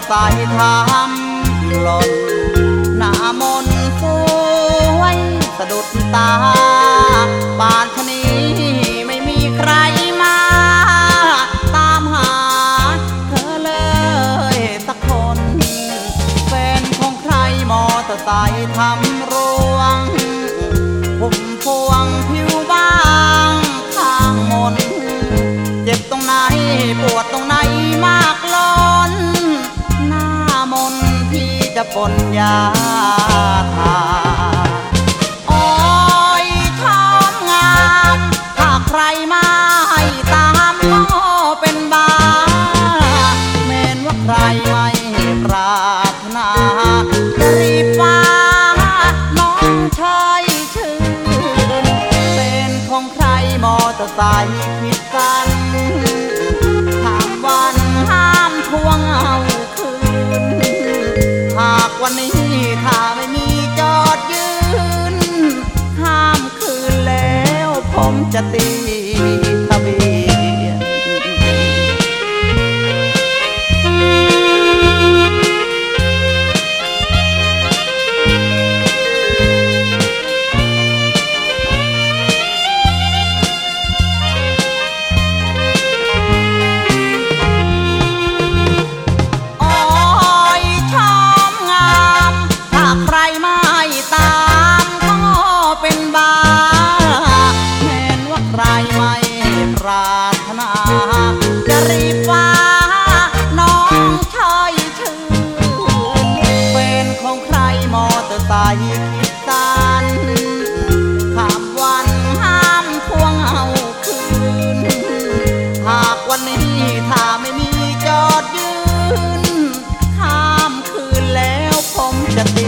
ทำหล่นหน้ามนต์สวยสะดุดตาบานชนี้ไม่มีใครมา ตามหาเธอเลยสักคนแฟนของใครมอเตอร์ไซค์ทำรวง ผมพวงผิวบางข้างมน เจ็บตรงไหนปวดตรง จะปนยาทาโอ้ยทำงาน ถ้าใครมาให้ตามก็เป็นบาแม้นว่าใครไม่ปรารถนารีบฟ้าน้องชายชื่อ เป็นของใครมอเตอร์ไซค์คิดกัน น ไม่ปราถนา จะรีฟ้าน้องชายชื่นเป็นของใครมอเตอร์ไซค์คิดตันข้ามวันห้ามพวงเอาคืน หากวันนี้ถ้าไม่มีจอดยืน ข้ามคืนแล้วผมจะตี